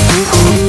Ooh, ooh.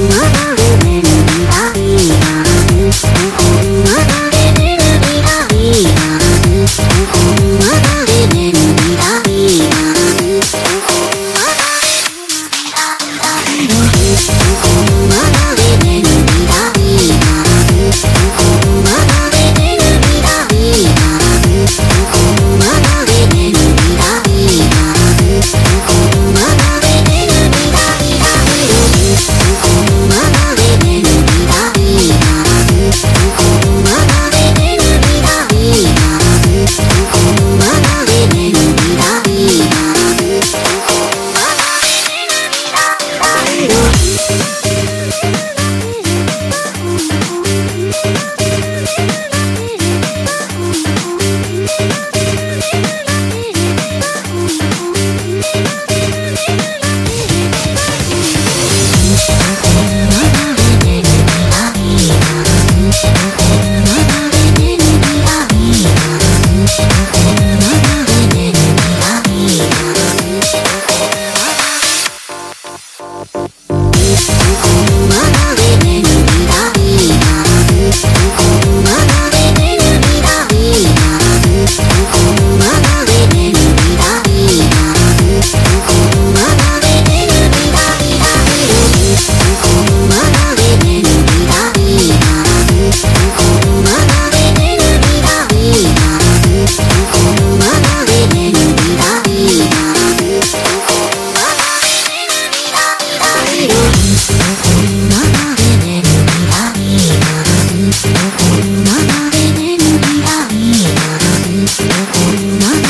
you. на